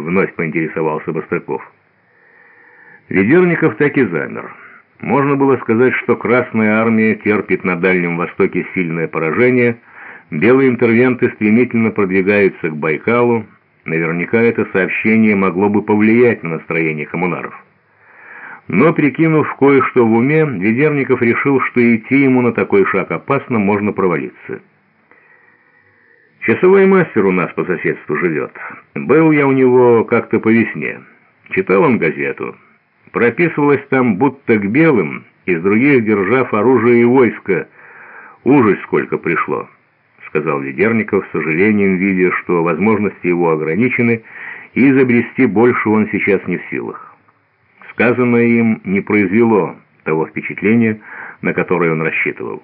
вновь поинтересовался Бострыков. Ведерников так и замер. Можно было сказать, что Красная Армия терпит на Дальнем Востоке сильное поражение, белые интервенты стремительно продвигаются к Байкалу, наверняка это сообщение могло бы повлиять на настроение коммунаров. Но, прикинув кое-что в уме, Ведерников решил, что идти ему на такой шаг опасно, можно провалиться. Часовой мастер у нас по соседству живет. Был я у него как-то по весне. Читал он газету. Прописывалось там, будто к белым, из других держав оружие и войско. Ужас сколько пришло, сказал Ведерников, с сожалением видя, что возможности его ограничены, и изобрести больше он сейчас не в силах. Сказанное им не произвело того впечатления, на которое он рассчитывал.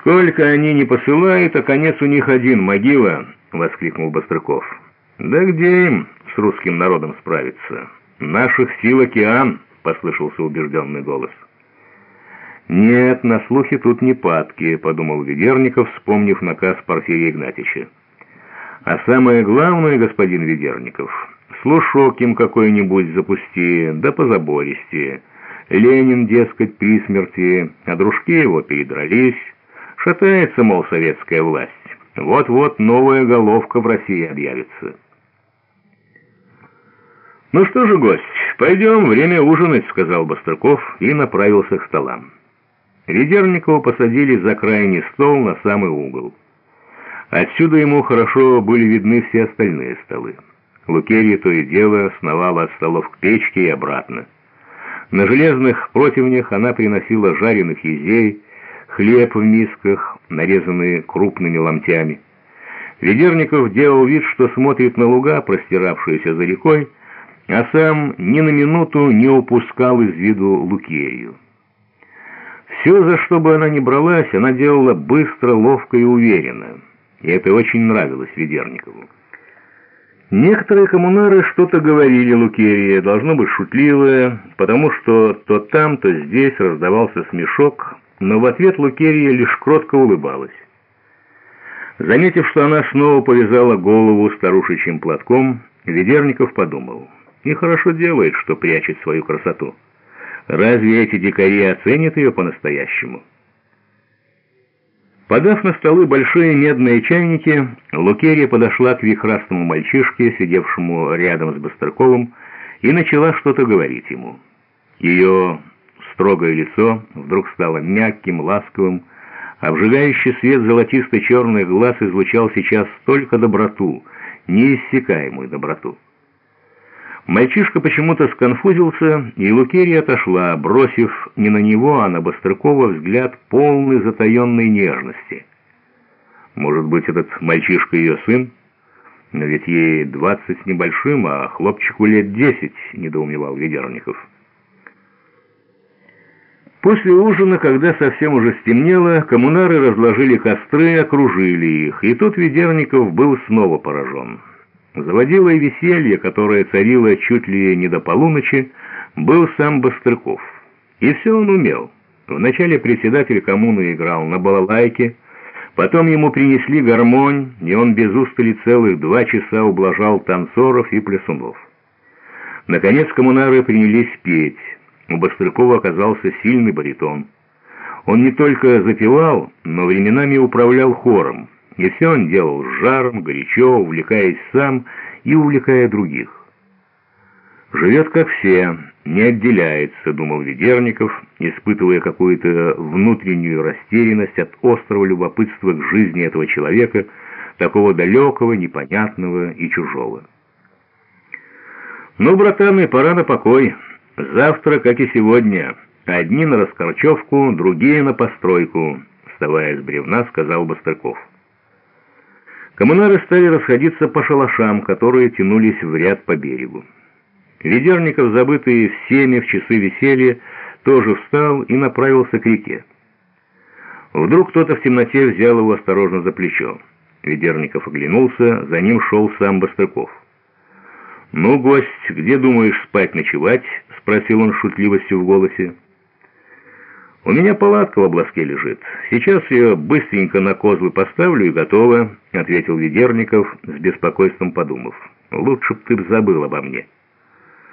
«Сколько они не посылают, а конец у них один — могила!» — воскликнул Бострыков. «Да где им с русским народом справиться?» «Наших сил океан!» — послышался убежденный голос. «Нет, на слухи тут не падки», — подумал Ведерников, вспомнив наказ Порфирия Игнатьича. «А самое главное, господин Ведерников, слушок им какой-нибудь запусти, да позабористее. Ленин, дескать, при смерти, а дружки его передрались. Шатается, мол, советская власть. Вот-вот новая головка в России объявится». «Ну что же, гость, пойдем, время ужинать», — сказал Бастрыков и направился к столам. Ведерникова посадили за крайний стол на самый угол. Отсюда ему хорошо были видны все остальные столы. Лукерья то и дело сновала от столов к печке и обратно. На железных противнях она приносила жареных езей, хлеб в мисках, нарезанные крупными ломтями. Ведерников делал вид, что смотрит на луга, простиравшиеся за рекой, а сам ни на минуту не упускал из виду Лукерью. Все, за что бы она ни бралась, она делала быстро, ловко и уверенно, и это очень нравилось Ведерникову. Некоторые коммунары что-то говорили Лукерье, должно быть шутливое, потому что то там, то здесь раздавался смешок, но в ответ Лукерья лишь кротко улыбалась. Заметив, что она снова повязала голову старушечьим платком, Ведерников подумал — и хорошо делает, что прячет свою красоту. Разве эти дикари оценят ее по-настоящему? Подав на столы большие медные чайники, Лукерия подошла к вихрастому мальчишке, сидевшему рядом с Быстрыковым, и начала что-то говорить ему. Ее строгое лицо вдруг стало мягким, ласковым, обжигающий свет золотисто-черных глаз излучал сейчас столько доброту, неиссякаемую доброту. Мальчишка почему-то сконфузился, и Лукерия отошла, бросив не на него, а на Бострыкова взгляд полный затаенной нежности. Может быть, этот мальчишка ее сын? Но ведь ей двадцать с небольшим, а хлопчику лет десять, недоумевал Ведерников. После ужина, когда совсем уже стемнело, коммунары разложили костры и окружили их, и тут Ведерников был снова поражен. Заводилой веселье, которое царило чуть ли не до полуночи, был сам Быстрыков. И все он умел. Вначале председатель коммуны играл на балалайке, потом ему принесли гармонь, и он без устали целых два часа ублажал танцоров и плясунов. Наконец коммунары принялись петь. У Быстрыкова оказался сильный баритон. Он не только запевал, но временами управлял хором. И все он делал с жаром, горячо, увлекаясь сам и увлекая других. «Живет как все, не отделяется», — думал Ведерников, испытывая какую-то внутреннюю растерянность от острого любопытства к жизни этого человека, такого далекого, непонятного и чужого. «Ну, братаны, пора на покой. Завтра, как и сегодня, одни на раскорчевку, другие на постройку», — вставая с бревна, сказал Бострыков. Коммунары стали расходиться по шалашам, которые тянулись в ряд по берегу. Ведерников, забытый всеми в часы веселья, тоже встал и направился к реке. Вдруг кто-то в темноте взял его осторожно за плечо. Ведерников оглянулся, за ним шел сам Бострыков. «Ну, гость, где думаешь спать ночевать?» — спросил он шутливостью в голосе. «У меня палатка в обласке лежит. Сейчас ее быстренько на козлы поставлю и готово», — ответил Ведерников, с беспокойством подумав. Лучше б ты забыл обо мне».